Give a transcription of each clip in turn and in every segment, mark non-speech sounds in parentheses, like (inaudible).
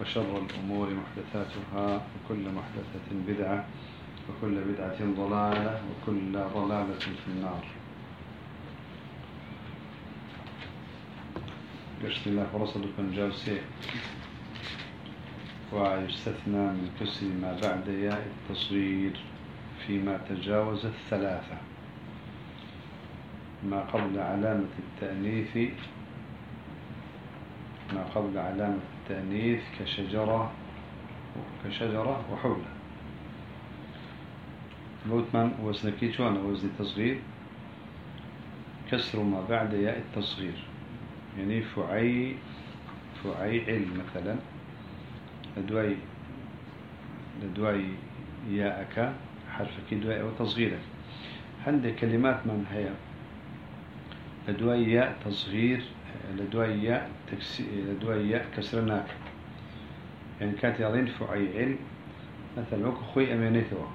وشر الأمور محدثاتها وكل محدثة بدعة وكل بدعة ضلالة وكل ضلالة في النار. قشت الله فرصدكم جالسي ويستثنى من كسر ما بعد ياء التصغير فيما تجاوز الثلاثة. ما قبل علامة التأنيث ما قبل علامة التأنيث كشجرة كشجرة وحولة بوتمان وزنكي شوانا وزن التصغير كسر ما بعد ياء التصغير. يعني فعي فعيعل مثلا. لدواي لدواي ياءك حرفك دواي وتصغيرك. عندك كلمات من هي؟ لدواي ياء تصغير. لدواي ياء تكسي لدواي ياء كسرناك. يعني كانت يضين فعيعل مثلا وكو خوي أمانيته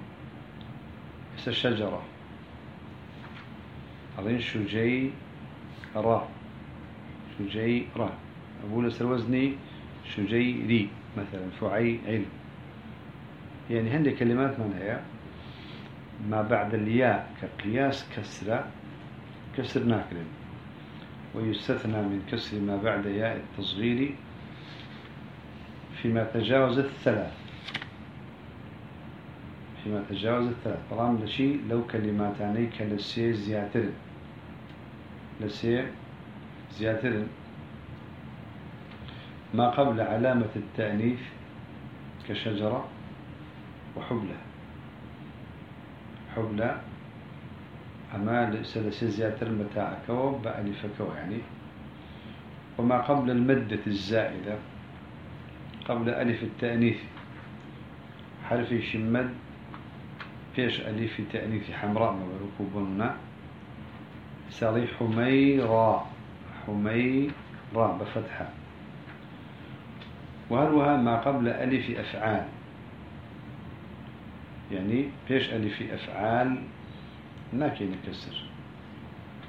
بس الشجرة أظن شجي را. شجي را. أقول وزني شجي ري مثلا فعيعل يعني هندي كلمات من هي ما بعد الياء كقياس كسرة كسر ناكل ويستثنى من كسر ما بعد ياء التصغير فيما تجاوز الثلاث. فيما تجاوز الثلاث. طالما لشي لو كلماتاني كالسي زياتر. لسي زياتر. ما قبل علامة التأنيث كشجرة وحبلة. حبلة أما سلسل زياتر متاعك بألفك يعني. وما قبل المدة الزائدة قبل ألف التأنيث حرف شمد فيش ألف التأنيث حمراء مركوبنا سالي حميرا حميرا بفتحة. وهروها ما قبل ألف أفعال. يعني فيش ألف أفعال ناكي نكسر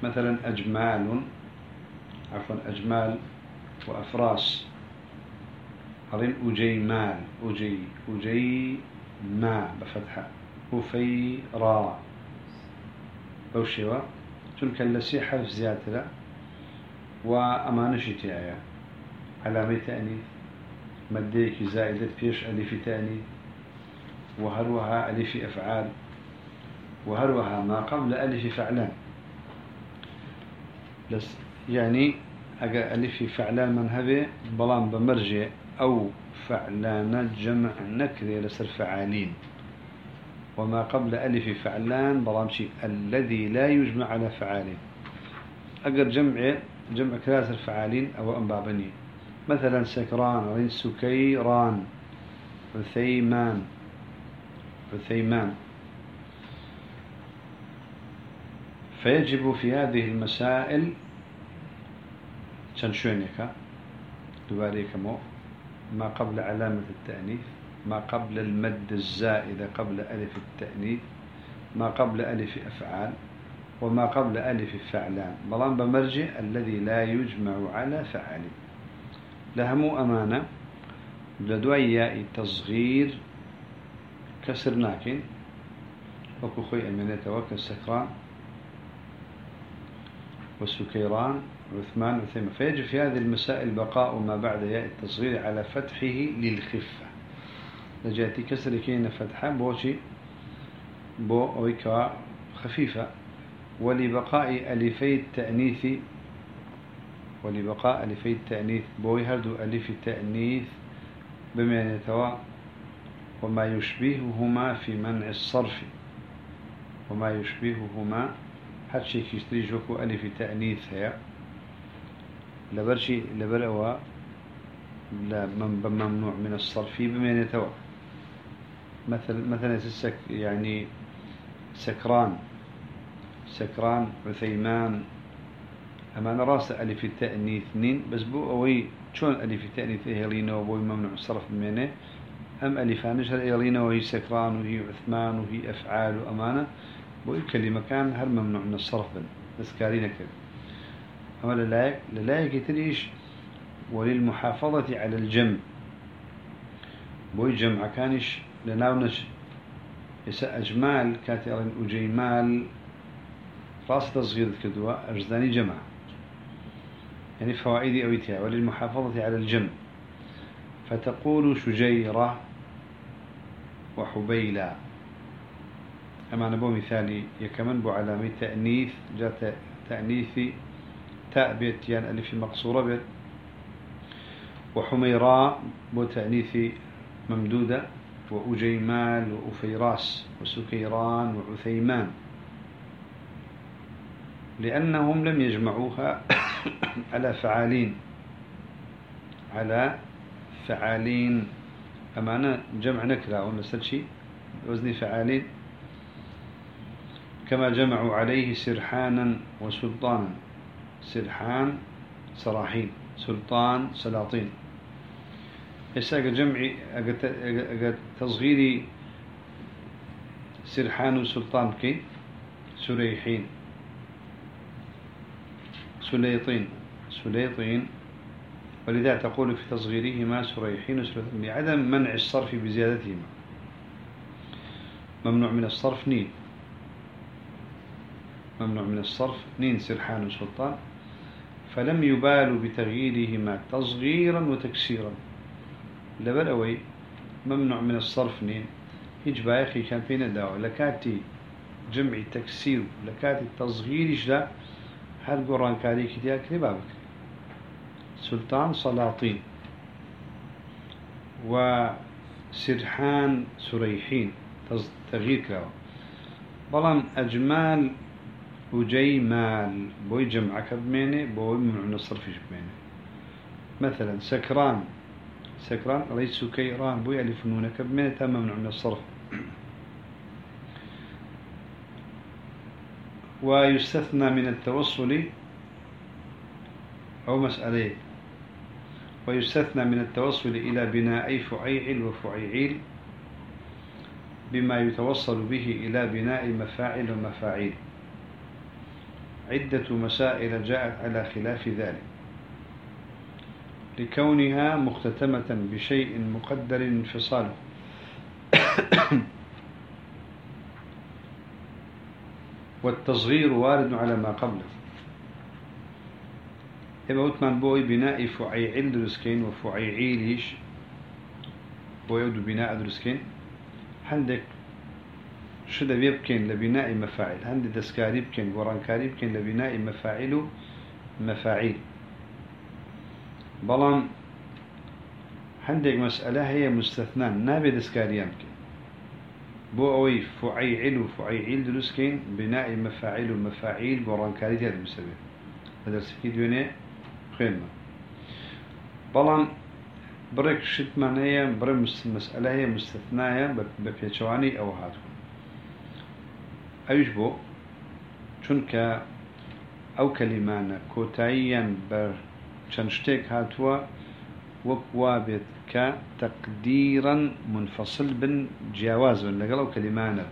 مثلا أجمال عفوا أجمال وأفراس. أظن أجيمال أجي أجي ما بفتحة أفيرا أو شوا تلك اللسي حرف زيادة وأمانة تيايا علامة تأنيث مديك زائدة فيش ألف تأنيث وهروها ألف أفعال. وهروها ما قبل ألف فعلان بس يعني أجا ألف فعلان من هذه بلان بمرجع أو فعلان جمع نكري لسر فعالين. وما قبل ألف فعلان برامشي الذي لا يجمع على فعالين أقر جمع جمع كلاس الفعالين أو أنبابني. مثلا سكران وين سكيران عثيمان عثيمان. فيجب في هذه المسائل تنشونك. دواريك مو ما قبل علامة التأنيث ما قبل المد الزائد قبل ألف التأنيث ما قبل ألف أفعال وما قبل ألف فعلان. بلان بمرجع الذي لا يجمع على فعل. لهم أمانة؟ لدوية تصغير كسر ناكن وكو خوي أمينة وكسكران. والسكيران عثمان وثيمة. فيجب في هذه المسائل بقاء ما بعد ياء التصغير على فتحه للخفة. لجاتي كسر كين فتحة بوشي بو أويكا خفيفة. ولبقاء ألفي التأنيث ولبقاء ألفي التأنيث بوي هردو ألف التأنيث بما يتوا وما يشبههما في منع الصرف. وما يشبههما هر شيء كيشتري جوكو ألف تأنيث هي لبرشي لبرأوا لا من الصرف بمن يتوى مثل مثلا السك يعني سكران سكران عثيمان أما أنا راس ألف التأنيث اثنين بس بو أوي شون ألف التأنيث إهلينا وبوي ممنوع الصرف منه أم ألفان نشر إهلينا وهي سكران وهي عثمان وهي أفعال وأمانة كلمة كان هل ممنوع من الصرف بن. بس كارينا كده أما للايك للايك تريش وللمحافظة على الجمع. بوي جمع كانش لناونش يسا أجمال كاترين أجيمال راس تصغير كدوا أجزاني جمع. يعني فوائد أويتها وللمحافظة على الجمع. فتقول شجيرة وحبيلة. أما نبو مثالي يكمن بو علامة تأنيث جاء تأنيثي تاء بيت يعني ألف مقصورة بيت. وحميراء بو تأنيثي ممدودة وأجيمال وأفيراس وسكيران وعثيمان. لأنهم لم يجمعوها (coughs) على فعالين. على فعالين. أمانة جمع نكرة ونسل شيء وزن فعالين. كما جمعوا عليه سرحانا وسلطانا سرحان سراحين سلطان سلاطين. هسه جمعي تصغيري سرحان وسلطان كي؟ سريحين سليطين. سليطين. ولذا تقول في تصغيرهما سريحين وسليطين لعدم منع الصرف بزيادتهما. ممنوع من الصرف نين ممنوع من الصرف نين سرحان وسلطان فلم يبالوا بتغييرهما تصغيرا وتكسيرا. لبلوي ممنوع من الصرف نين هيج بايخي كان فينا داو لكاتي جمع تكسير لكاتي تصغير لا؟ هل قرآن كاري كتيا كتبابك سلطان سلاطين وسرحان سريحين. تغيير كلاو بلان أجمال وجيمال بوي جمعك بميني بوي ممنوع الصرف بميني. مثلا سكران سكران ليس سكيران بوي ألف نونك بميني تم ممنوع من الصرف ويستثنى من التوصل أو مسألة. ويستثنى من التوصل إلى بناء فعيعل وفعيعيل بما يتوصل به إلى بناء مفاعل ومفاعيل. عدة مسائل جاءت على خلاف ذلك. لكونها مختتمة بشيء مقدر انفصاله. (coughs) والتصغير وارد على ما قبله. إما وثمان بوي بناء فعيعل درسكين وفعيعيليش. بوي بناء درسكين. عندك شده بيبكين لبناء مفاعل عندي دسكاري بكين ورانكاري بكين لبناء مفاعل مفاعيل بلان عندك مسألة هي مستثنى نابي دسكاري يمكن بو اوي فعيل وفعيل دروسكين بناء مفاعل ومفاعيل بورانكاري هذا مسبب هذا سكي دوني خيمة بلان بريك شت معناها بري مسألة هي مستثناية بفيتشواني أو أيش بو چونك أو كلمانا كوتايا بر چنشتك هاتوا وكوابت كتقديرا منفصل بن جواز لقل أو كلمانا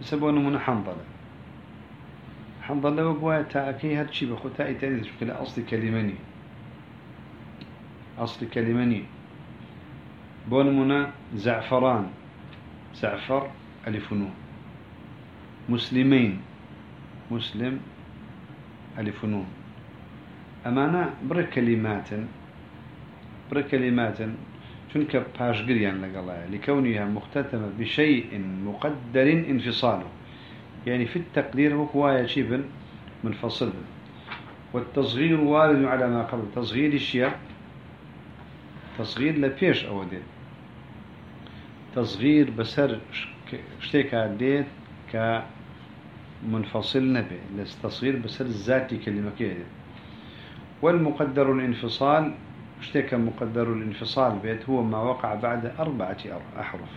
سبونه من حنظلة حنظلة وقوا تأكي هاتشي بخو تأي تأني شكل أصل كلماني أصل كلماني بون زعفران زعفر ألف نون. مسلمين. مسلم ألف نون. أمانا بر كلمات بر كلمات چونك باشقريان لقلايا لكونها مختتمة بشيء مقدر انفصاله يعني في التقدير هو كوايا شيبا منفصل والتصغير وارد على ما قبل. تصغير الشيء تصغير لبيش أو ديت تصغير بسر شتيكا ديت كمنفصل نبي لستصغير بسر الذاتي كلمة كده والمقدر الانفصال اشتكى مقدر الانفصال؟ بيت هو ما وقع بعد أربعة أحرف.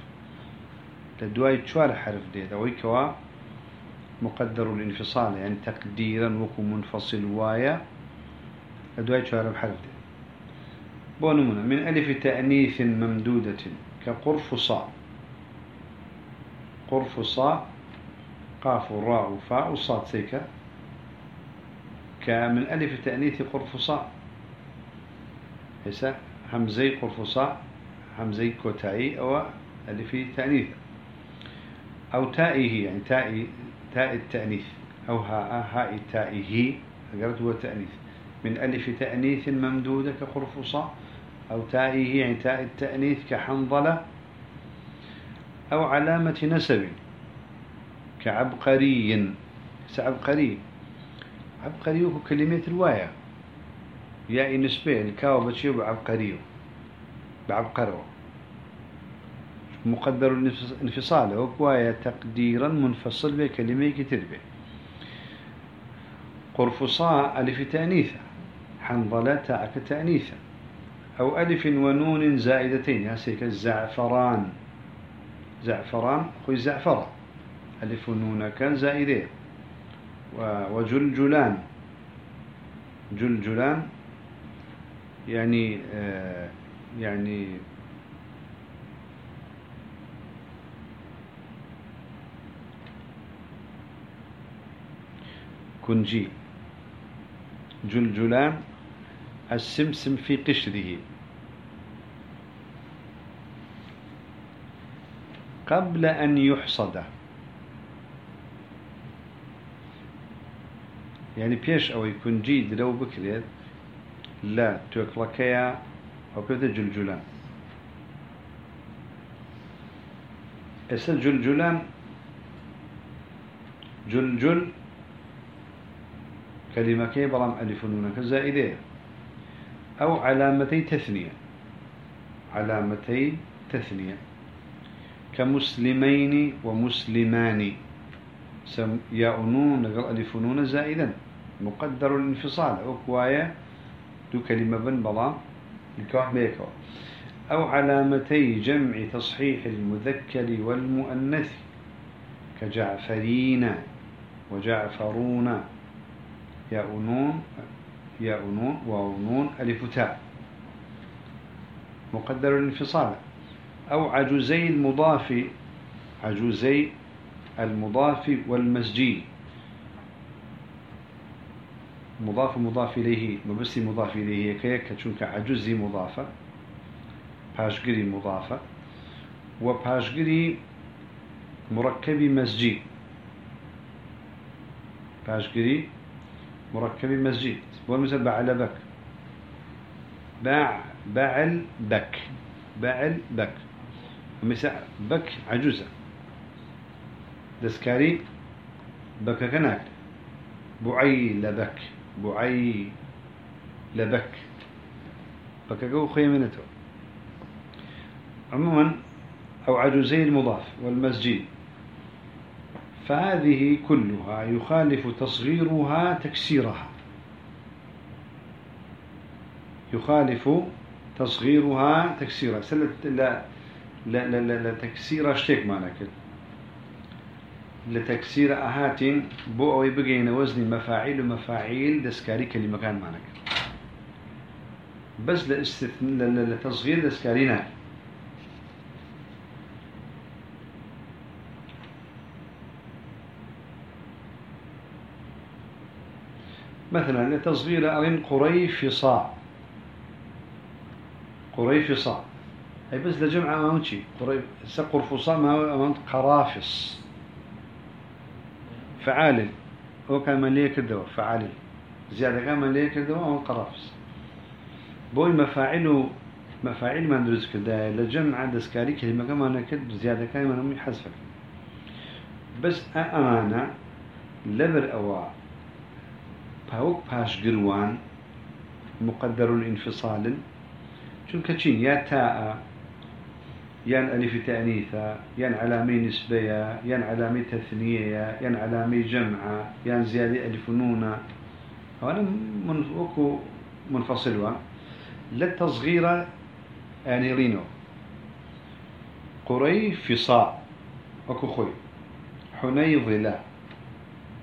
لدواي تشوار حرف دي دوي كوا؟ مقدر الانفصال يعني تقديرا وكو منفصل وايا. لدواي تشوار حرف دي بونمنا من ألف تأنيث ممدودة كقرفصاء قرفصاء قاف راء فاء وصاد سيكا. كمن ألف تأنيث قرفصاء هسا همزي قرفصاء همزي كوتاي أو ألف تأنيث. أو تائه يعني تاء تاء التأنيث. أو هاء هاء تائه قالت هو تأنيث. من ألف تأنيث ممدودة كقرفصاء أو تائه يعني تاء التأنيث كحنظلة. أو علامة نسب. كعبقري عبقري عبقري هو كلمة الواية يا نسبة الكاو بتشيو بعبقري بعبقره مقدر الانفصال وكوايا تقديرا منفصل بكلمة كتير به. قرفصاء ألف تأنيثة حنظلة تاء تأنيثة. أو ألف ونون زائدتين هسيك الزعفران. زعفران خوي زعفرة. ألف ونون كان زائدين وجلجلان. جلجلان يعني آه يعني كنجي. جلجلان السمسم في قشره. قبل أن يحصد. يعني بيش أو يكون جيد لو بكريت لا توكلكيا أو كذا جلجلان اسا جلجلان جلجل كلمة كي برام ألف نون كزائدة. أو علامتي تثنية. علامتي تثنية. كمسلمين ومسلمان يا نون نقل ألف نون زائدا. مقدر الانفصال. أو كوايا دو كلمة بن بلام الكوح بيكو أو علامتي جمع تصحيح المذكر والمؤنث كجعفرين وجعفرون يا نون يا نون واو نون ألف تاء مقدر الانفصال. أو عجوزي المضاف عجوزي المضاف والمسجي مضاف مضاف إليه مبسي مضاف إليه كيك چونك عجوزي مضافة باشقري مضافة وباشقري مركبي مسجي باشقري مركب مسجد. بعل بك باع بعل بك بعل بك مثل بك عجوزة دسكاري بك كناك بعي لبك بعي لبك. بك جو خيمنته عموما أو عجوزي المضاف والمسجد. فهذه كلها يخالف تصغيرها تكسيرها. يخالف تصغيرها تكسيرها. سلت لا لا لا لا, لا تكسير اشتيك معناك. لتكسير أهات بو يبقين وزن مفاعيل ومفاعيل دسكاري كلمة كان معناك بس لتصغير لتصغير دسكارينا. مثلا لتصغير أرين قريفصاء قريفصاء أي بس لجمع أمام شيء قريف سقرفصاء ما أمام قرافص. فعال هو كان من ليه فعال زيادة كان من ليه كردوا أمام قرافص بوي مفاعله مفاعيل ما ندرس كده. لجمع دسكاري كلمة كما نكد زيادة كان من يحذفك بس أمانة لبر أوا باوك باش قروان مقدر الانفصال. چونکە چین یا تاء يان ألف تأنيثة يان علامي نسبية يان علامي تثنية يان علامي جمعة يان زيادة ألف نونة. وأنا من وكو منفصل لا تصغير يعني رينو. قري فصاء. وكو خوي. حنيظلة.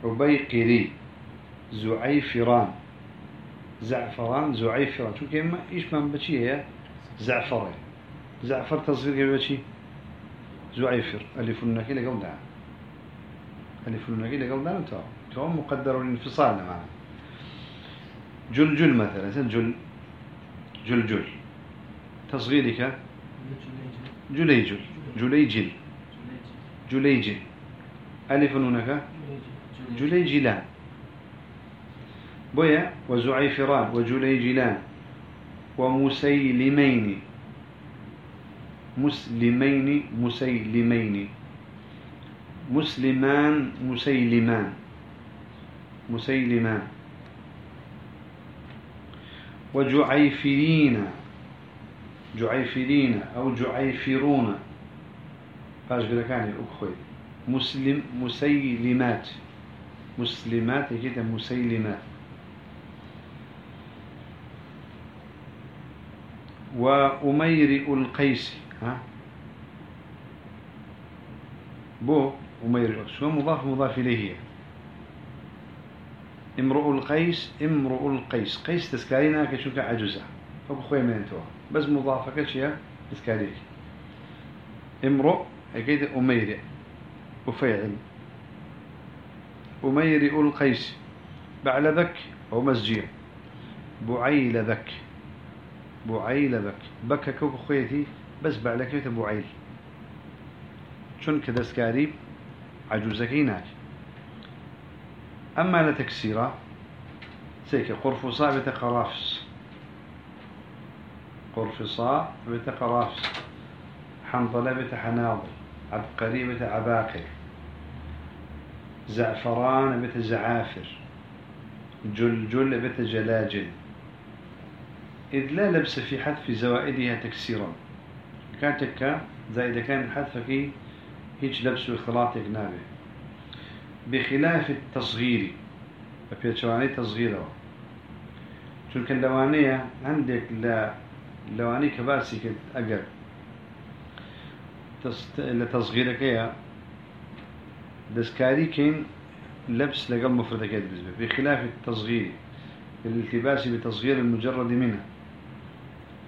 عبيقري. زعيفران. زعفران زعيفران. شو كيما؟ إيش من هي؟ زعفر تصغير كيف بشي زعيفر. ألف النكيل قول دعا ألف النكيل قول دعا تو مقدر الانفصال معنا. جلجل مثلا جل. جلجل تصغيرك جليجل جليجل جليجل ألف هناك جليجلان بويا وزعيفران وجليجلان ومسيلمين. مسلمين مسيلمين. مسلمان مسيلمان. مسيلمان. وجعيفرين. جعيفرين أو جعيفرون. باش كان أخوي مسلم مسيلمات. مسلمات كده مسيلمات. وأميرئ القيس. بو أميرئ شو مضاف؟ مضاف إليه امرؤ القيس امرؤ القيس. قيس تسكارينا كشوك عجوزة. فبو خوي من أنتوا. بس مضافة كشيا تسكاريك امرؤ أكيد أميرئ وفيعل أميرئ القيس. بعلبك أو مسجير بعيلبك بعيلبك بك كوك خويتي. بس بعلك بعيل شون كدسكاري عجوزكي ناك أما لتكسيرة سيك قرفصاء بتقرافس قرفصاء بتقرافس حنظلة بتحناظل عبقري بتعباقر زعفران بتزعافر جلجل بتجلاجل إذ لا لبس في حذف زوائدها تكسيرا. كاتك زائد كان حذفك هيج لبس وخلاط جنابه بخلاف التصغير فبيتشواني تصغيره چونك اللوانية عندك لا لواني كباسي كد أقر لتصغيرك يا دسكاري كين لبس لقل مفردك بالنسبة بخلاف التصغير الالتباس بتصغير المجرد منها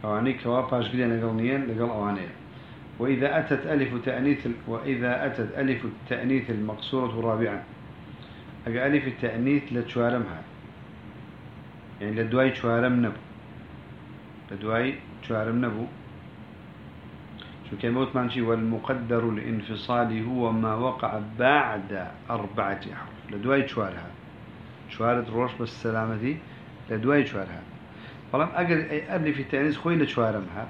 أواني كواباش قليا لقل لقل أوانيه وإذا أتت ألف تأنيث وإذا أتت ألف التأنيث المقصورة رابعا. أجا ألف التأنيث لتشوارمها يعني لدواي تشوارم نبو. لدواي تشوارم نبو. شو كلمة مانشي؟ والمقدر الانفصال هو ما وقع بعد أربعة أحرف لدواي تشوارها شوارة روش بس سلامتي لدواي تشوارها أجل ألف التأنيث خوي لتشوارمها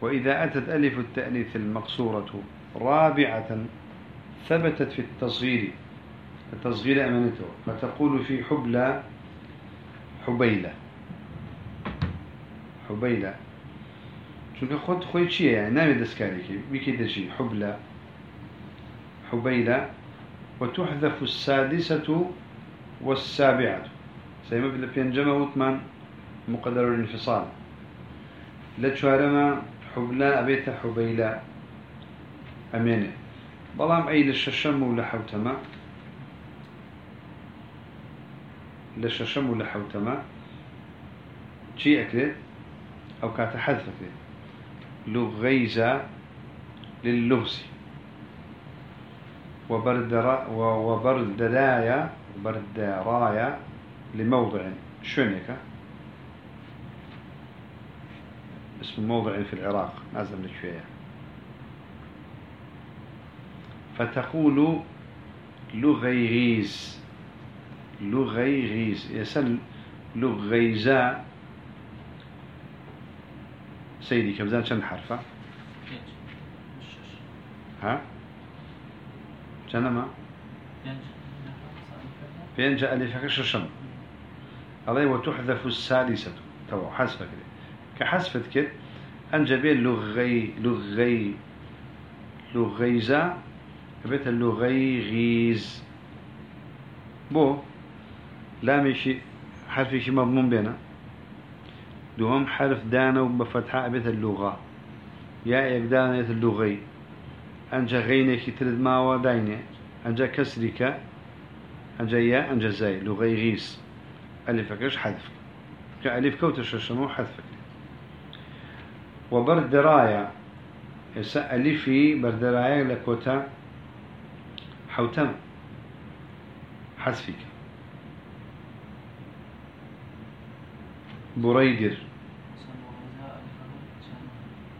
وإذا أتت ألف التأنيث المقصورة رابعة ثبتت في التصغير. التصغير أمانته. فتقول في حبلى حبيلة. حبيلة. شو خد خوي شيء يعني نامي دسكاريكي بيكي دشي حبلى حبيلة. وتحذف السادسة والسابعة. سيما بلا بينجمة وثمان مقدر الانفصال. لتشوارما حبلا أبيت حبيلا. أمينة. بلام أي للششم ولا حوتما. للششم ولا حوتما. شي أكلت أو كانت حذف أكلت لغيزة وبردرا وبردرايا وبردرايا لموضع شنكه اسم موضع في العراق نازل من شوية فتقول لغيغيز لغيغيز يسل لغيزا سيدي كبزان شن حرفة؟ ها؟ شنما؟ بينجا ألفك ششم عليه وتحذف السادسة. تو حسبك كده كحسفت كده أنجبين لغي لغي لغيزة. بيت اللغي غيز بو لا مشي حرف شي مضمون بينا. دوهم حرف دانا وبفتحة بيت اللغة يا يقدانا اللغي أنجا غينك ترد ما ودينه أنجا كسرك أنجا يا أنجا زي لغي غيس ألفكش حذف؟ كألف كوت الشمو حذفك. وبرد راية يسا ألفي برد راية لكوتا حوتم. حذفك. بريدر.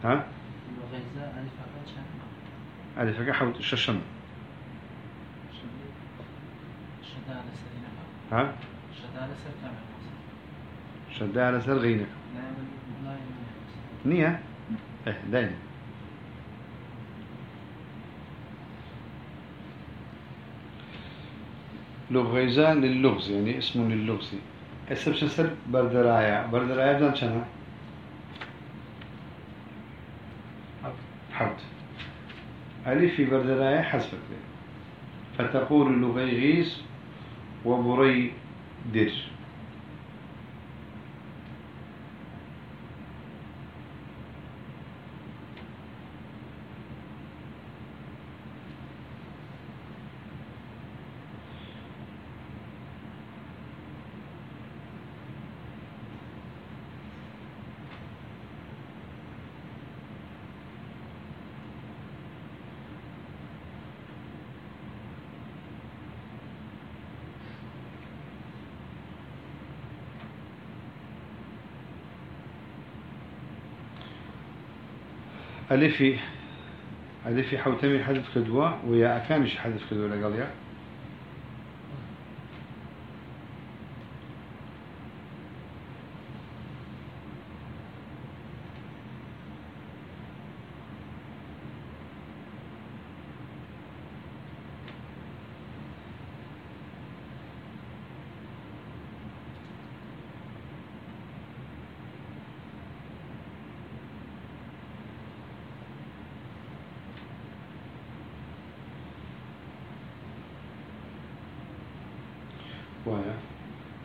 ها؟ ألفك حوت الششم ها؟ شدها على سر غينك نية إيه دايما لغيزة للغز يعني اسم للغز. اسم شسر بردرايا بردرايا بدان شنا حوت ألف في بردرايا حسبك فتقول لغيغيس وبري This. ألفي ألفي حوتمي حذف كدوة ويا أكانش حذف كدوة لقال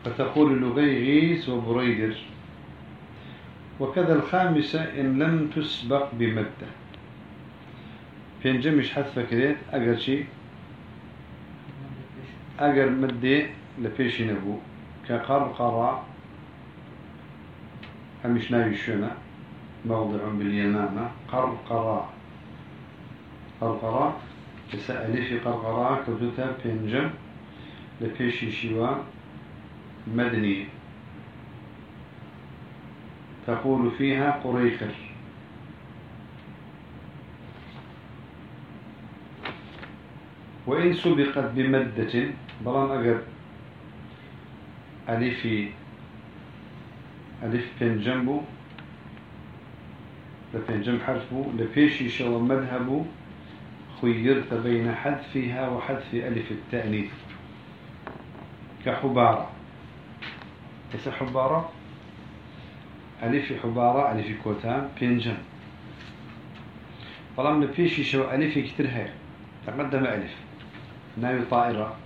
فتقول لغيغيس وبريدر وكذا الخامسة إن لم تسبق بمدة. جمش حذف كده أجر شيء أجر مدة لبيش نبو. كقرقرة همش شنا موضع باليمامة. قرقرة. قرقرة؟ كسألي في قرقرة كتوتا بينجم لبيش شوا مدني. تقول فيها قريخر وإن سبقت بمدة بلان أقر ألف جنبه لبين جنب حرفه لفيشي شو مذهبه خيرت بين حذفها وحذف ألف التأنيث. كحبارة. ليس حبارة ألف حبارة ألف كوتان بينجن طالما بيشي شو ألف كترها تقدم ألف. ناوي طائرة.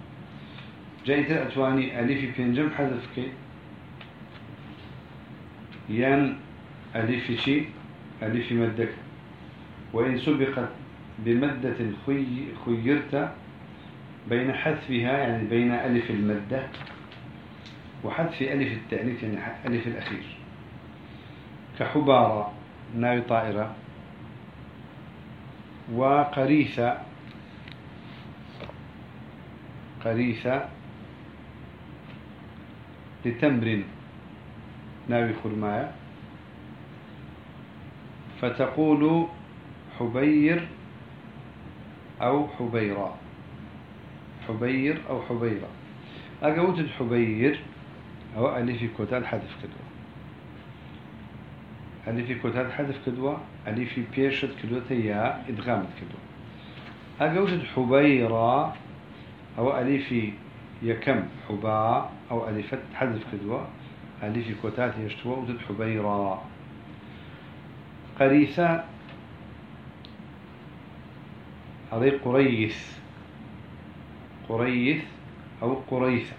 جايت أتواني ألف بينجن حذف كي ين ألف شي ألف مدك وإن سبقت بمدة خي خيرت بين حذفها يعني بين ألف المدة وحذف ألف التأنيث يعني ألف الأخير. كحبارة ناوي طائرة. وقريثة قريثة لتمر ناوي خرماية. فتقول حبير أو حبيرة. حبير أو حبيرة. أقوت حبير أو ألف كوتال حذف كدوة. ألف كوتال حذف كدوة ألف بيشت كدوة يا إدغام كدوة. أجوزد حبيرة أو ألف يكم حباء أو ألف حذف كدوة. ألف كوتات يشتوى وزد حبيرة. قريثة هذه قريث. قريث أو قريثة.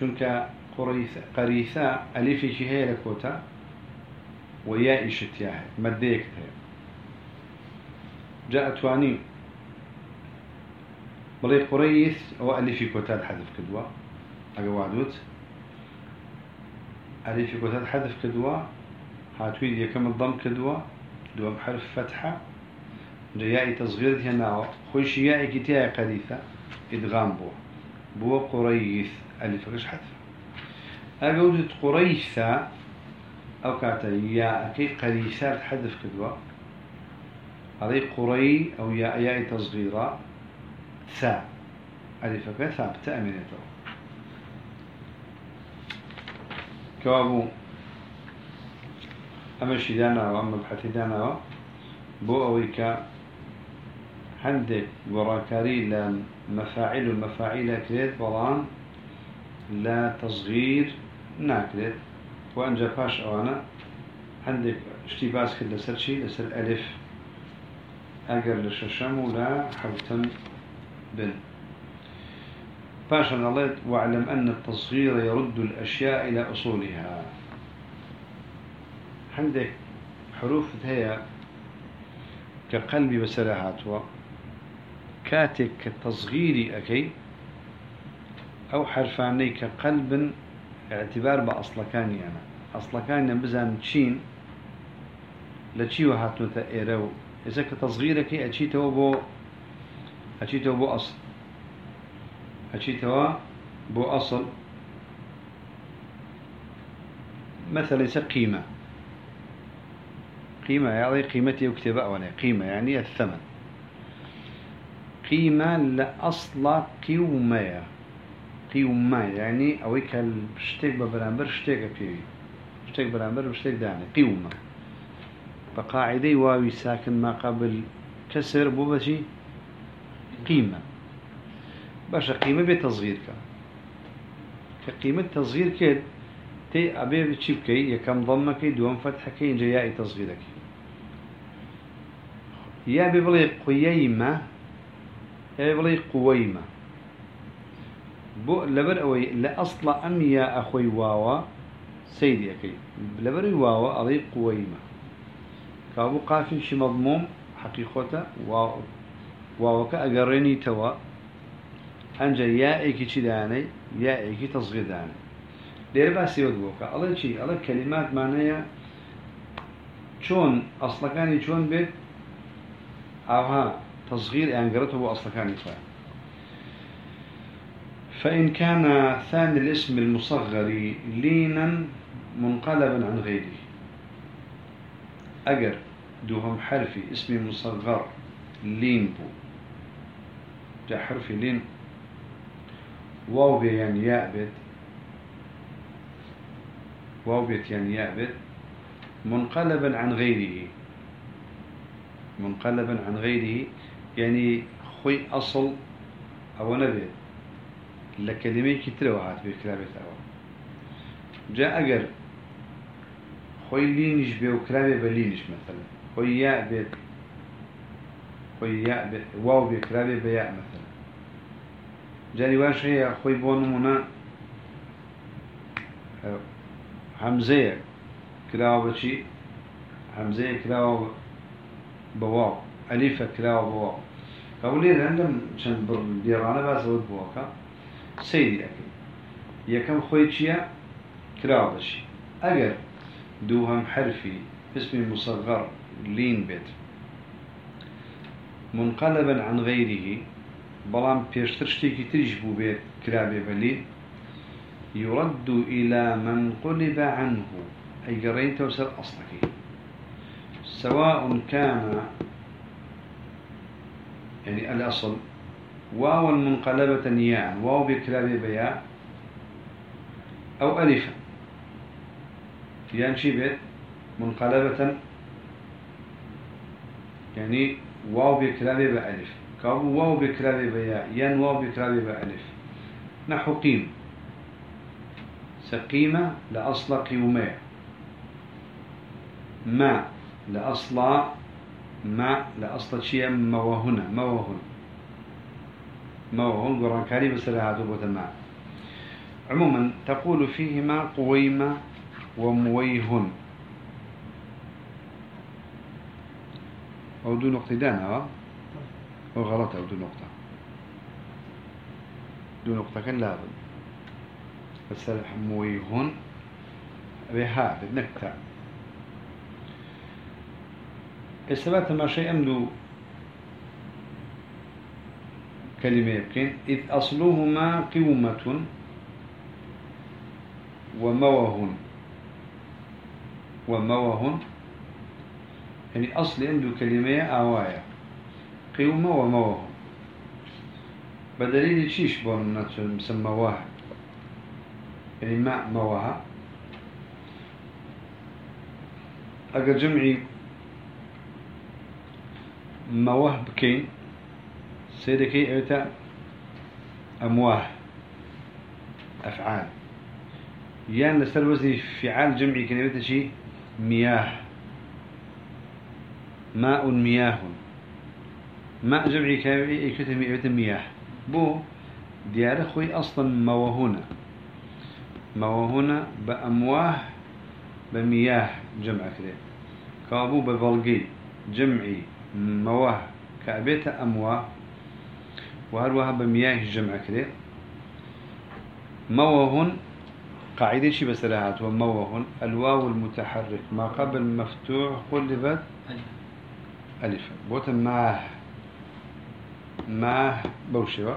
چونك قريثة قريثة ألف شهية لكوتا وياء شتياه مديك جاء تواني بلي قريث أو ألفي كوتاد حذف كدوا أقا وعدوت ألفي كوتاد حذف كدوا هاتويد يكم الضم كدوا دوام حرف فتحة جيائي تصغير هنا خوش يائي كتايا قريثة إدغام بو بو قريث. ألف كش حذف أقودت قريثة. أو كاتا يا أكي قريثات حذف كدوا علي قري أو يا ياء تصغيرة. ثا ألف ثابتة أمينته كوابو. أما شدانا وأما بحثدانا بو أويكا. عندك وراكاري لمفاعل المفاعيل كريت بلان لا تصغير ناكريت وأنجا باش أوانا عندك اشتباس كده لسر شي لسر ألف. أجر لششم ولا حوتم بن. باشا الله واعلم أن التصغير يرد الأشياء إلى أصولها. عندك حروف هي كقلبي بسلاحات كاتك كتصغيري أكي أو حرفاني كقلب اعتبار بأصلكاني أنا. أصلكاني بزان تشين لتشي وهاتو تأيرو إذا كتصغيرك أتشيته بو أتشيته بو أصل. أتشيته بو أصل. مثلا قيمة. قيمة يعني قيمتي وكتبة أولا قيمة يعني الثمن. قيمة لأصل قيومة قيومة يعني أويك الشتيك ببرامبر شتيك بيوي شتيك برامبر بشتيك داني قيومة بقاعدة واوي ساكن ما قبل كسر بو بشي قيمة باشا قيمة بتصغير كا كقيمة تصغير كد تي أبي بتشي بكي يكم ضمك دوم فتحك جياء تصغيرك يا ببلي قيمة هەیە بڵێ قوەیمە. بۆ لەبەر ئەوەی لە ئەسڵە ئەمیا ئەخۆی واوە سیدەکەی لەبەری واوە ئەڵێ قوەیمە. کابوو قافیشی مەضموم حەقیقۆتە واوەکە ئەگەڕێنیتەوە. هەنجە یائێکی چیدانەی یائێکی تەزغێدانە لێرە باسیوە بووکە. ئەڵێ چی؟ ئەڵە کەلیمات مانەیە چۆن ئەسڵەکانی چۆن بێت؟ ئاها تصغير أنقرته هو أصلا كاني فاهم فإن كان ثاني الاسم المصغر لينا منقلبا عن غيره. أجر دوهم حرفي اسمي مصغر لين بو. جاء حرفي لين. واو يعني يأبد واو يعني يأبد منقلبا عن غيره. منقلبا عن غيره. يعني خوي أصل أو نبي لكلمة كتير وهات بكلابة أول جاء أجر خوي لينش بي وكلابة بلينش مثلا خوي ياء بيت خوي ياء بيت واو بكلابة بياء مثلا. جاني واش هي خوي بونمونا همزة كلاوة بشي همزة كلاوة بواو أليفة كلاوة بواو. عندهم شن بيرانا بس ود بواكا سيدي أكيد يكم خوي تشيا كلاوة بشي أجر دوهم حرفي اسم مصغر لين بيت منقلبا عن غيره بلان بيشترشتي تريش بو بيت كلابي بلي يرد إلى من قلب عنه. أي قرين توسل أصلك سواء كان يعني الأصل. واو منقلبة ياء واو بكلابي بياء أو ألفا. يعني شي بيت منقلبة يعني واو بكلابي بألف. كابو واو بكلابي بياء ين واو بكلابي بألف. نحو قيم. سقيمة لأصل قيومية. ما لأصل ما لأصل شيء موهنا موهن موهن قرآن كريم مثل هذا عموما تقول فيهما قويمة ومويهن. أو دو نقطة دانا أو غلط أو دو نقطة. دو نقطة كان لابد. السلح مويهن. بها بدنكتا السبات ما شيء أمدو كلمة يمكن إذ أصلهما قومة وموه وموه يعني أصل عنده كلمة آوايا. قومة وموه بدليل شيش بون مسمى واحد؟ يعني ماء موها. أجر جمعي موه بكين سيدكي أيتا أمواه أفعال. يان لسر وزني فعال جمعي كلمة شيء مياه. ماء مياه. ماء جمعي كلمة مياه بو ديار خوي أصلا موهنا موهنا بأمواه بمياه جمع كده كابو ببلغي جمعي. مواه كأبيت أمواه وهروها بمياه جمع كده. موهن قاعدة شي بسرعات وموهن الواو المتحرك. ما قبل مفتوح قلبت ألف. بوت ماه. ماه بوشوا.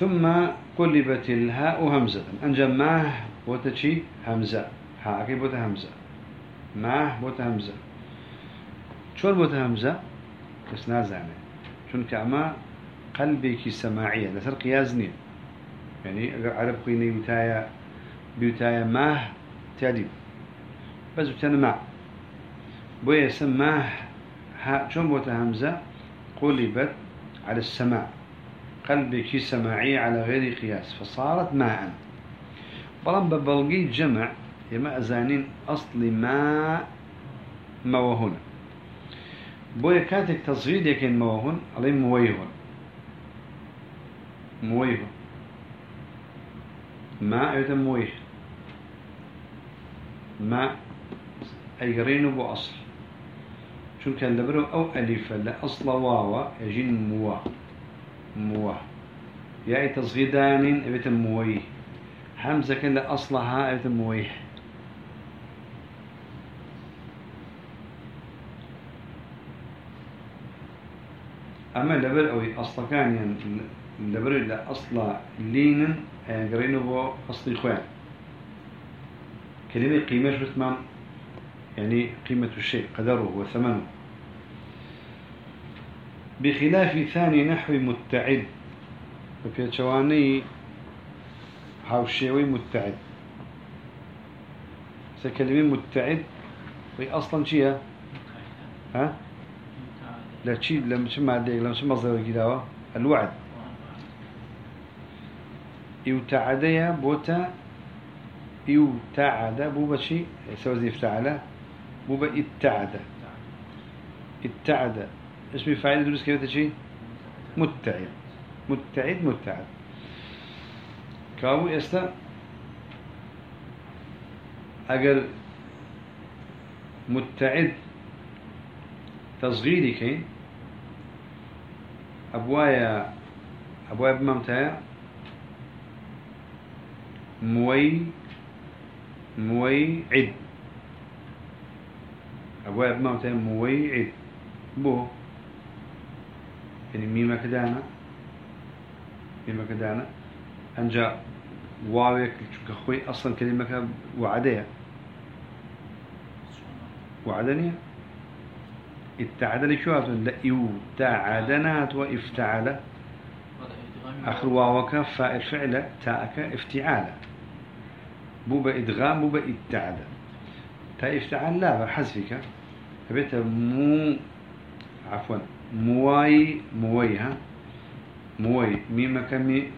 ثم قلبت الهاء همزة. أنجم ماه بوتشي همزة. هاء بوت همزة. ماه بوت همزة. شو بوت همزة؟ بس نازعنه چونك أما قلبك سماعية. لسر قيازني يعني عرب قيني بتايا بيوتايا ماه تاديب بس بتانا مع بويا سماه ها. شون بوتا همزة؟ قلبت على السماع. قلبك سماعية على غير قياس فصارت ماء. بلان ببلغي جمع يما أزانين أصل ماء موهنا بويا كاتك تصغير يكين موهن علي مويهن. مويهن. ما أيضا مويه. ما أيقرين بو أصل. شو كان لبرو أو ألف لا أصل واوا يجين موا. موا. يا تصغيدان أبيت مويه همزة كان لأصلها أبيت مويه أما لبر أو أصلا كان يعني لبر لا أصلا لين يعني قرينه هو أصلي خوان كلمة قيمة شو يعني قيمة الشيء قدره وثمنه. بخلاف ثاني نحو متعد. وفي شواني هاوشيوي متعد. سكلمة متعد. وهي أصلا شيء ها؟ لا شيء لما شو معدي لما شو مصدر كده الوعد. يوتعديا بوتا يوتعد بوبا شيء سوى زي افتعله بوبا اتعد إتعد. اسم فاعل دروس كيف شيء؟ متعد. متعد متعد. كاو استا اگر متعد تصغيري كين أبوايا أبوايا بممتع موي موي عد. أبوايا بممتع موي عد. بو يعني ميمة كدانا ميمة كدانا أنجا واويك كخوي أصلا كلمة وعدية. وعدني؟ اتعدل شو هاتون لا يو تعدنات وافتعل آخر واوك فاعل فعل تاءك افتعال. بوبا إدغام بوبا اتعد تا افتعال لا بحذفك فبيت مو عفوا. مواي موي ها؟ موي ميم كمي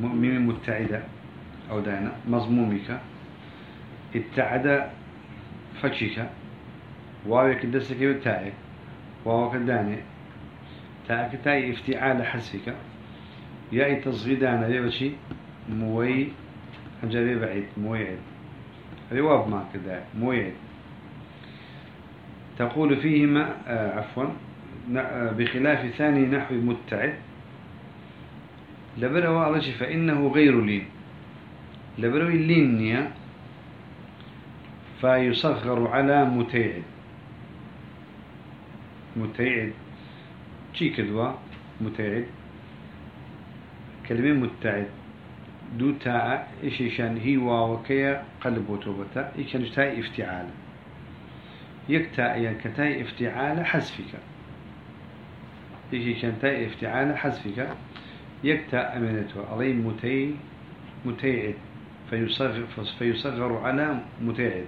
ميم متعدة أو دانا مضمومك اتعد فتشك واوك دسك وتاعك واوك داني. تاعك تاي افتعال حذفك يا تصغيدانا يا بشي موي حنجابي بعيد. مويعد رواف ما كذا مويعد تقول فيهما آه عفوا. بخلاف ثاني نحو متعد. لبروا على فإنه غير لين. لبروا اللين فيصغر على متعد. متعد. شي كدوا؟ متعد. كلمة متعد. دو تاء إيش شان هي وكيا قلب وتوبتا. إيش كان تاء افتعال يكتا يعني كتاء افتعال حذفك. إيش كان تاء افتعال حذفك. يكتا أمانته علي متي متيعد. فيصغر فيصغر على متيعد.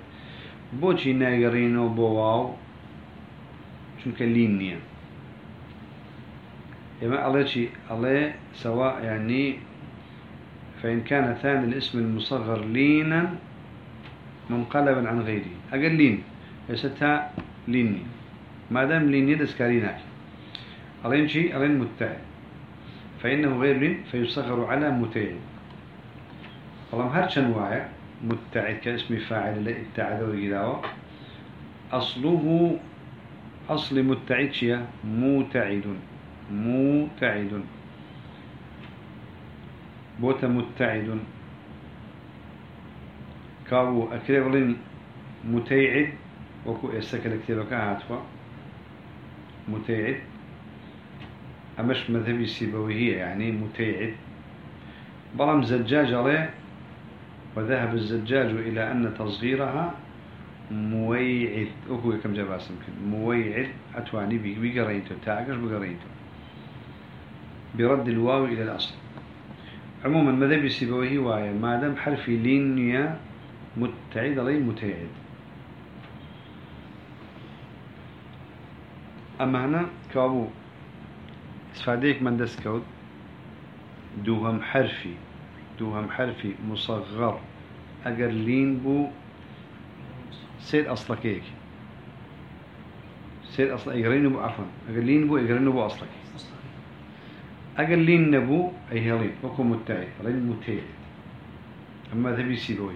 بوشي ناقرينو بواو. شنك لينيا. يما الله شيء الله سواء يعني فإن كان ثاني الاسم المصغر لينا منقلبا عن غيره. أقل لين. يستها ليني ما دام ليني دسكاريناك. ألين شيء ألين متعد فإنه غير لين فيصغر على متعد طالما هرش أنواع متعد كاسم فاعل لإتعاد وإجداء أصله أصل متعد شيء متعد متعد بوت متعد كاو أكريبلين متيعد وكو يستكل كتابك عاتفا متيعد أمش مذهبي سيبويه يعني متيعد. برم زجاج عليه وذهب الزجاج إلى أن تصغيرها مويعد. أكو كم جاب يمكن مويعد. أتواني بقرينته تاعكش بقرينته برد الواو إلى الأصل. عموما مذهب سيبويه وايا ما دام حرف لينيا متعد علي متعد أما هنا كابو استفاديك من دسكود دوهم حرفي دوهم حرفي مصغر. أجر لين بو سير أصلك هيك. سير أصلك إجرين بو عفوا. أجر لين بو إجرين بو أصلك. أقل لين نبو أي هلين. وكو متعد لين متعد أما ذبي سيبوه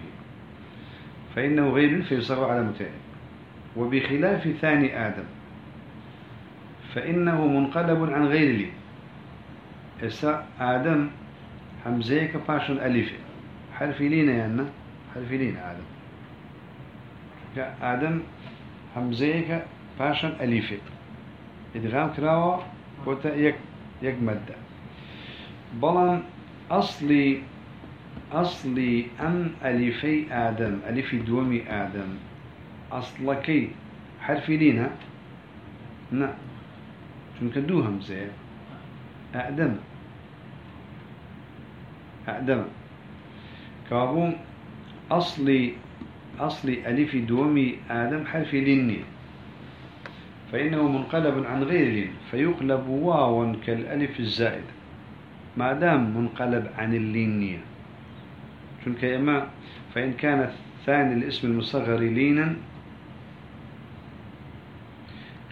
فإنه غير فيصغر على متعد وبخلاف ثاني آدم. فإنه منقلب عن غير لين إسا آدم همزيك باشن ألف حرف لين يعني حرف لين آدم. آدم همزيك باشن ألف إدغام كراوة وتا يك يك مدة بلان أصلي أصلي أم ألفي آدم. ألفي دومي آدم. أصلكي. حرفي لينا. نعم چونك دو همزة أعدم أعدم كابون أصلي أصلي ألف دومي آدم حرف ليني. فإنه منقلب عن غير لين فيقلب واوا كالألف الزائد. ما دام منقلب عن اللينية چونك إما؟ فإن كان ثاني الاسم المصغر لينا.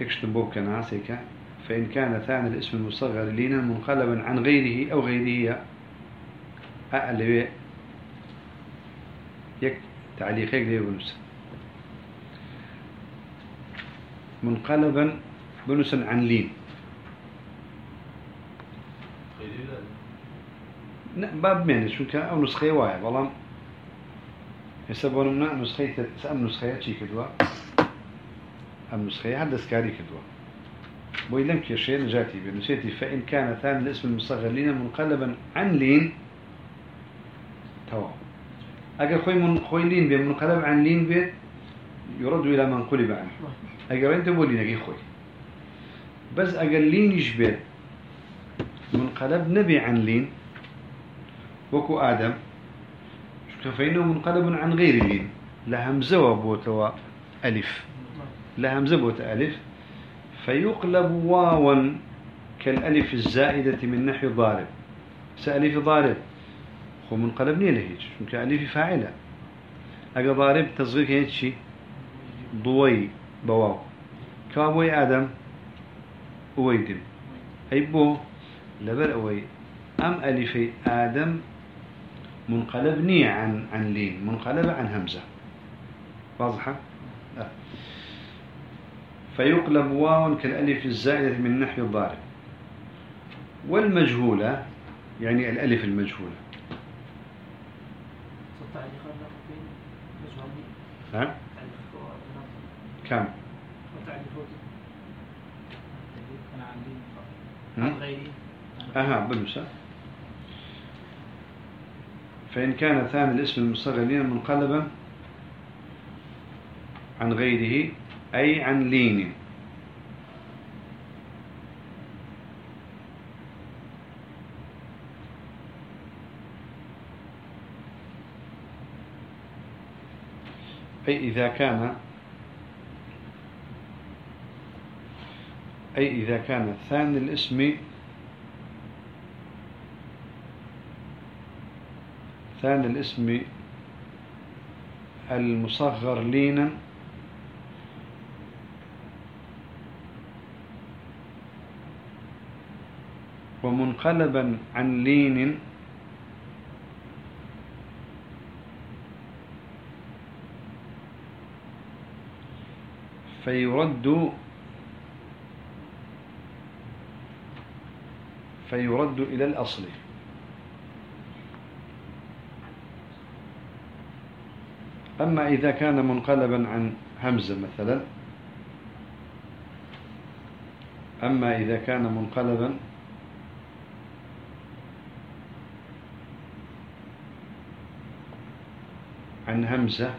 اكشتم بوك ناسك فإن كان ثاني الاسم المصغر لينا منقلبا عن غيره أو غيره أعلى يك تعليق يك بنس منقلبا بنسا عن لين. باب من شو كان أو نسخة واعي والله يسبون نسخة سأم نسخة شيء كدوا أم نسخة هذا سكاري كدوا ويلم كشيء نجاتي بنسيتي فإن كان ثاني الاسم المصغر لين منقلبا عن لين توا أجر خوي من خوي لين بين منقلب عن لين بيت يرد إلى من قلب عنه. أجر أنت بولي نجي خوي. بس أجر لين يشبه منقلب نبي عن لين وكو آدم فإنه منقلب عن غير لين. لا همزة وبوتوا ألف. لا همزة بوت ألف. فيقلب واوا كالألف الزائدة من نحو ضارب. سألف ضارب. هو منقلب نيه لهيج شنك ألف فاعلة. أقا ضارب تصغير هيك ضوي بواو. كابوي آدم؟ أويدم أي بو؟ لبر أوي. أم ألفي آدم منقلب نية عن عن لين. منقلب عن همزة. واضحة؟ لا. فيقلب واو كالألف الزائدة من نحو الضارب والمجهولة يعني الألف المجهولة ها؟ كم؟ أها بمسا فإن كان ثاني الاسم المصغر لين منقلبا عن غيره أي عن لين. أي إذا كان أي إذا كان ثاني الاسم ثاني الاسم المصغر لينا. ومنقلبا عن لين فيرد فيرد إلى الأصل. أما إذا كان منقلبا عن همزة مثلا أما إذا كان منقلبا عن همزة.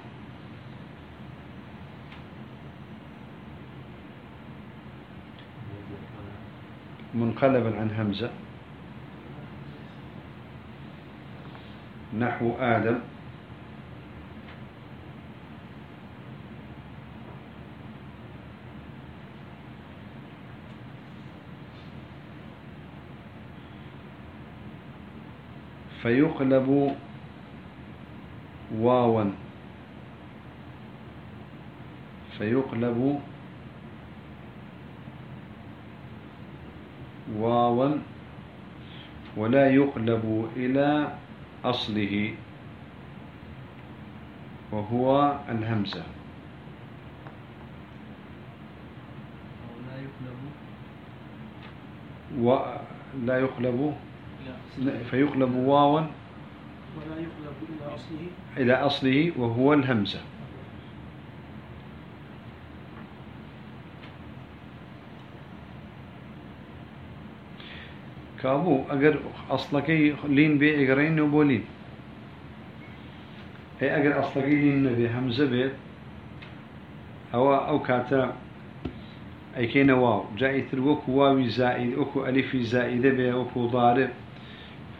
منقلبا عن همزة. نحو آدم. فيقلب واوا فيقلب واوا ولا يقلب إلى أصله وهو الهمزة. ولا يقلب فيقلب واوا ولا يقلب إلى أصله. إلى أصله وهو الهمزة. كابو أجر أصلك لين بي إجرين وبولين هي أجر أصلك لين نبي همزة بيت أو أو كاتا أي كين واو جاي تروك واوي زائد أكو ألف زائدة بي أكو ضارب.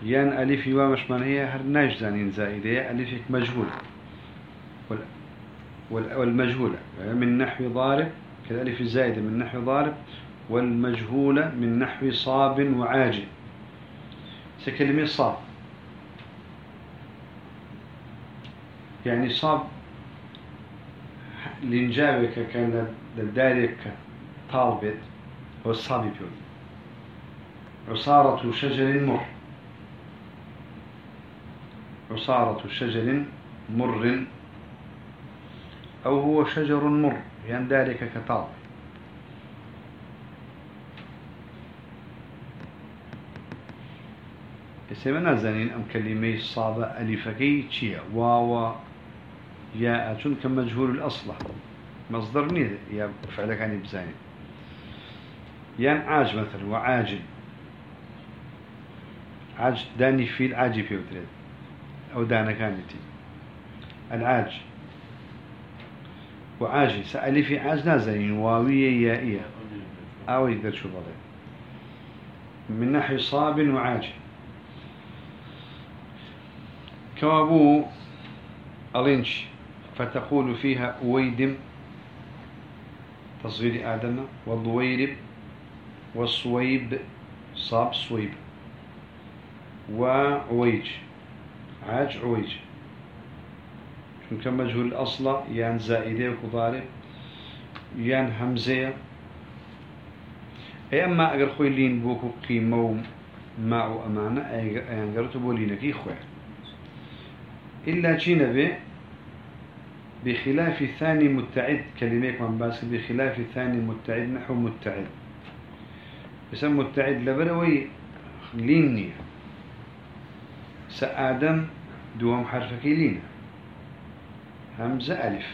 يان ألف واو مش من هي هر ناش زانين زائدة ألفك مجهول وال وال والمجهولة من نحو ضارب كالألف الزائدة من نحو ضارب والمجهولة من نحو صاب وعاجل سكلمة صاب. يعني صاب لنجابك كان الدارك طالبت هو الصابي بيقول عصارة شجر مر. عصارة شجر مر أو هو شجر مر يعني ذلك كطالب اسم نازنين أم كلمة صعبة ألفكي تشيا واوا يا أتون كمجهول الأصل؟ مصدر نيد يا فعلك عن بزاني. يان عاج مثلا وعاجل. عاج داني في العاجي في وتريد أو دانا كانتي. العاج. وعاجي سألي في عاج نازلين واوية يائية أو يقدر شو بضي من ناحية صاب وعاجي كوابو ألينش فتقول فيها ويدم. تصغير آدم والضويرب. والصويب. صاب صويب. وعويج عاج عويج. چونکە مەجهول الأصل يان زائدة وكضارب يان همزة أي أما أجر خوي لين بوكو قيمة وماء وأمانة أي أنجرت بولينكي خوي إلا شي نبي بخلاف الثاني متعد كلمة من باس بخلاف الثاني متعد نحو متعد. بسم متعد لبروي ليني سآدم دوام حرفك لينا همزة ألف.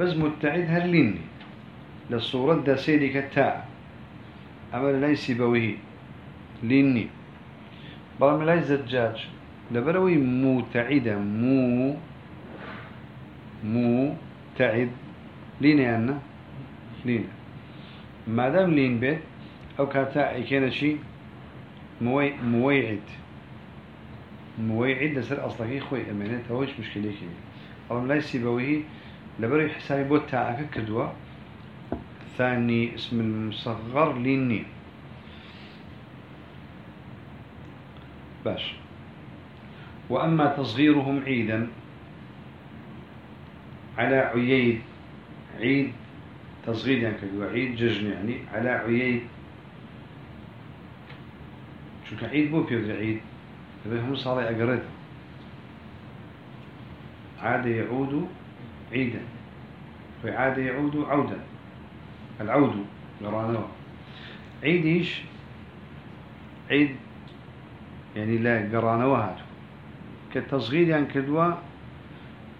بس متعد هرليني للصورة دا سيدك التاء أما ليس بويه ليني بلام لاي زجاج. لبروي متعدة مو مو تعد لينا أنا لينا ما دام لين بيت أو كاتا كان شيء موي مويعد مويعد لسر أصلك خوي أمانة هوش مشكلة كذي ألم لا يسيبويه لبري حسابي بوت تاعك كدوا ثاني اسم المصغر ليني. باش. وأما تصغيرهم عيدا على عييد عيد تصغير يعني كدوا عيد ججن يعني على عييد. شو كعيد بو بيوز عيد؟ هم صار أقرد عاد يعود عيدا. وعاد يعود عودا. العود قرانوا عيد إيش؟ عيد يعني لا قرانوا هاتو كالتصغير يعني كدوا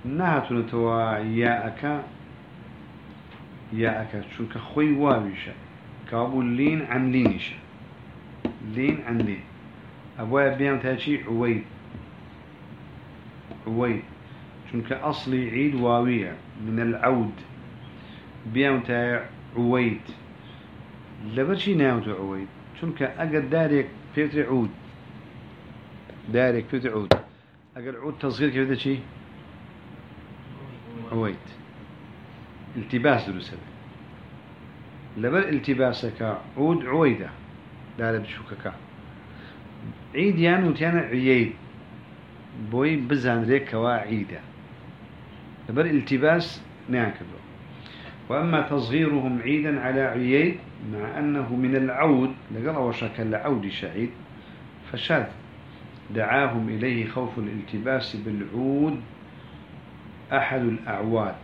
نهاتو نتوا ياءك. ياءك شو خوي وابيشا كابو لين عن لينيشا لين عن لين. أبويا بيان تاجي عويد. عويد. چونك أصلي عيد واوية. من العود. بيان تا عويد. لبرشي ناوت عويد؟ چونك أقر دارك بيتر عود. دارك بيتر عود. أقر عود تصغير كيف شي عويد. التباس درسه لبر التباسك عود عويده دارب شوككا عيد يعني عييد. بوي بزان ريك كوا عيدة لبر التباس ناكدو وأما تصغيرهم عيدا على عييد مع أنه من العود لقال وشكل عود شعيد فشاذ. دعاهم إليه خوف الالتباس بالعود أحد الأعواد.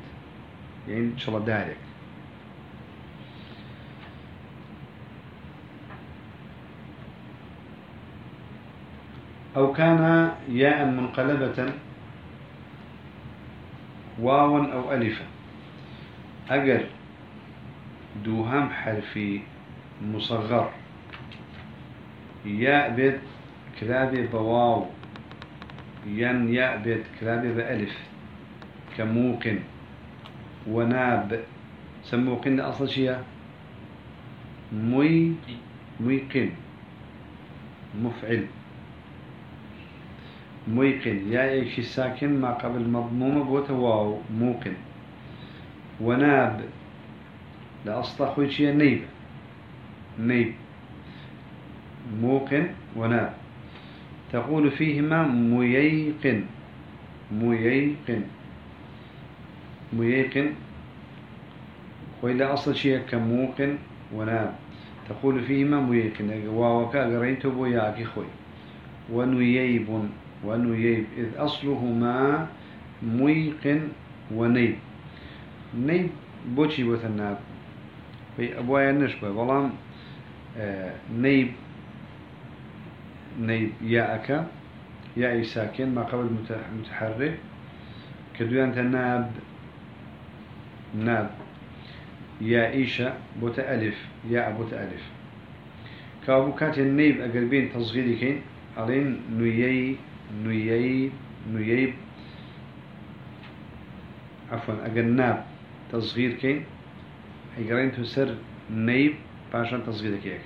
يعني الله دارك. أو كان ياء منقلبة واوا أو ألفا. أجر دوهم حرفي مصغر. ياء بيت كلابي بواو. ين ياء بيت كلابي بألف. كموقن. وناب. سموقن أصل شيء؟ مي ميقن مفعل. ميقن. يا إيش ساكن ما قبل مضمومة بوت واو موقن. وناب. لأصلا خوي شيء نيب. نيب. موقن وناب. تقول فيهما ميقن. ميقن. ميقن. وإلا أصل شيء كموقن وناب. تقول فيهما ميقن. واوكا قريته بوياكي خوي. ونييب. ونييب إذ أصلهما ميق ونيب. نيب بوشي وثناب في أبوايا النشبة بلام آه نيب نيب ياءك ياء ساكن ما قبل متحرك كدوان تناب ناب يا إيشا بوت ألف يا بوت ألف. كابو كات النيب أقربين تصغيري كين ألين نيي نييب نييب عفوا أجناب تصغير كين هيقرين تسر نيب باشان تصغير كيك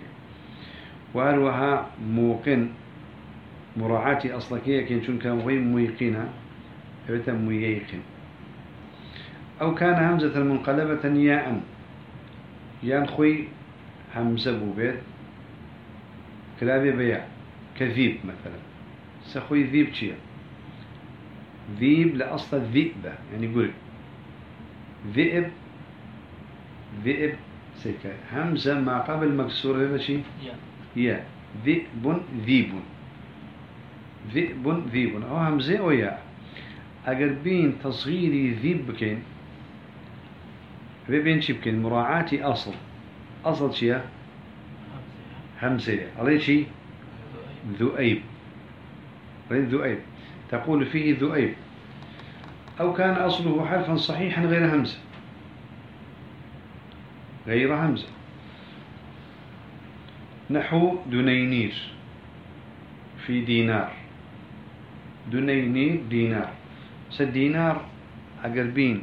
وهروها موقن مراعاة أصلكية كين شون كان غير ميقنا فبتا ميقن أو كان همزة المنقلبة ياء يان خوي همزة بوبيت. كلابي بيع كذيب مثلا. سخوي ذيب چيا ذيب لأصل الذئبة يعني قول ذئب ذئب سيكا همزة ما قبل مكسور هذا شيء؟ يا. ذئب ذيب. ذئب ذيب. أو همزة أو يا اگر بين تصغيري ذيب بكين بين شي بكين؟ مراعاتي أصل. أصل شيء؟ همزة عليه شي ذؤيب. ذؤيب. تقول فيه ذؤيب. أو كان أصله حرفا صحيحا غير همزة. غير همزة. نحو دنينير. في دينار. دنينير دينار. سد دينار أقربين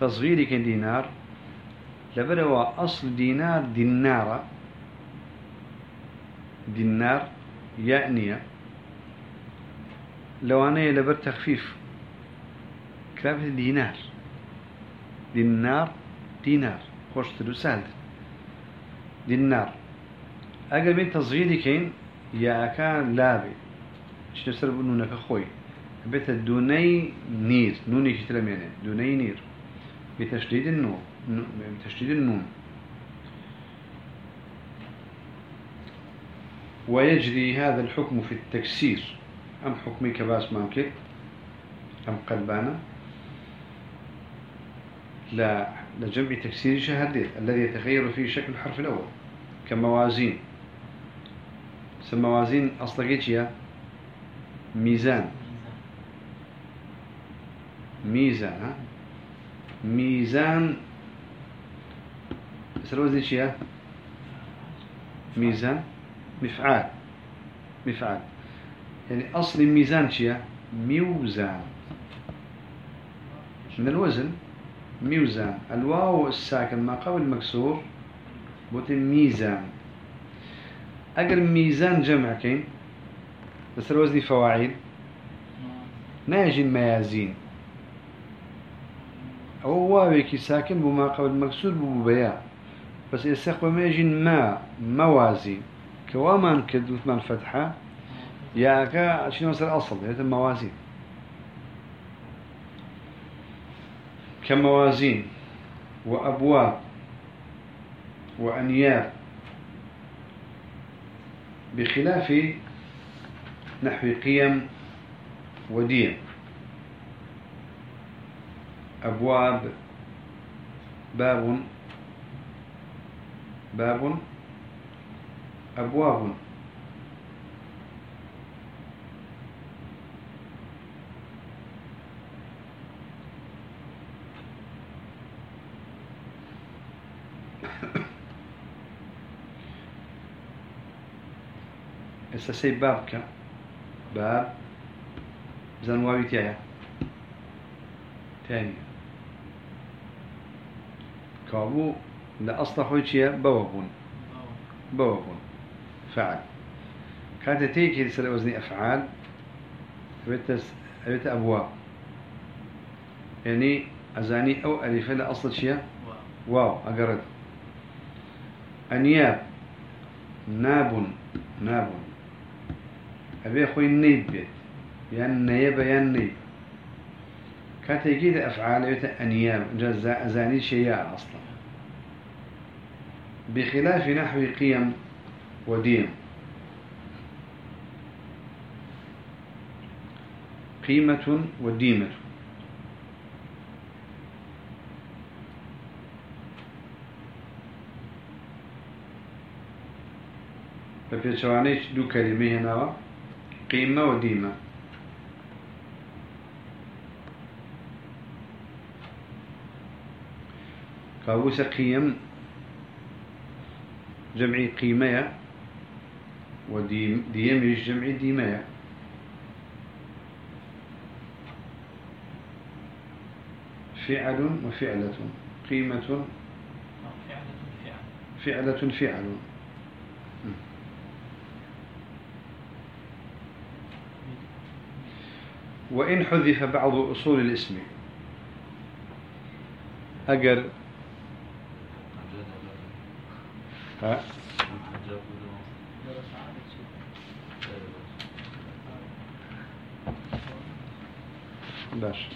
تصغيري كان دينار. لبروا أصل دينار دينارة. دينار يعني كتاب دينار. دينار دينار. خوش تدو سهل. دينار. أقل من تصغيري كين يا كان لابي. شنو سر نونك خوي؟ بيت دوني نير. نوني كتلم يعني دوني نير. بتشديد النون بتشديد النون. ويجري هذا الحكم في التكسير. أم حكمي كباس مامكت أم قلبانا؟ لا لجمع تكسير شهادة الذي يتغير فيه شكل الحرف الأول كموازين. موازين أصلا يا؟ ميزان. ميزان ها؟ ميزان. سلوزن يا؟ ميزان. مفعال. مفعال. يعني أصل الميزان شيا ميوزان. من الوزن ميوزان. الواو الساكن ما قبل مكسور بوتن ميزان. أجر ميزان جمع كين بس الوزن فواعيل. ناجي الميازين. أو واويكي ساكن بما قبل مكسور ببيا بس يستقبل ما يجي ما موازين كوامان كدوت من فتحة. ياكا شنو مثل أصل هذا الموازين كموازين وأبواب وأنياب. بخلاف نحو قيم وديم أبواب باب باب أبواب. استسي بابك باب زنواوي تاعي تاني كابو لا أصلا خويتشيا بوابون بوابون فعل كانت تيجي لسر وزني أفعال أبيت أبواب يعني أزاني أو ألف لا أصل شيء واو أقرد أنياب ناب ناب أبي أخوي النيب بيت. يعني نيب يعني نيب. كانت يجي أفعال أبيت أنياب أزاني شيء أصلا. بخلاف نحو قيم ودين. قيمة وديمة. ففي شوانيش دو كلمة هنا. قيمة وديمة كابوس قيم جمعي قيمة وديم ديمج جمع ديمايا فعل وفعلة قيمة فعلة فعل وإن حذف بعض أصول الاسم. أجر. ها؟ باش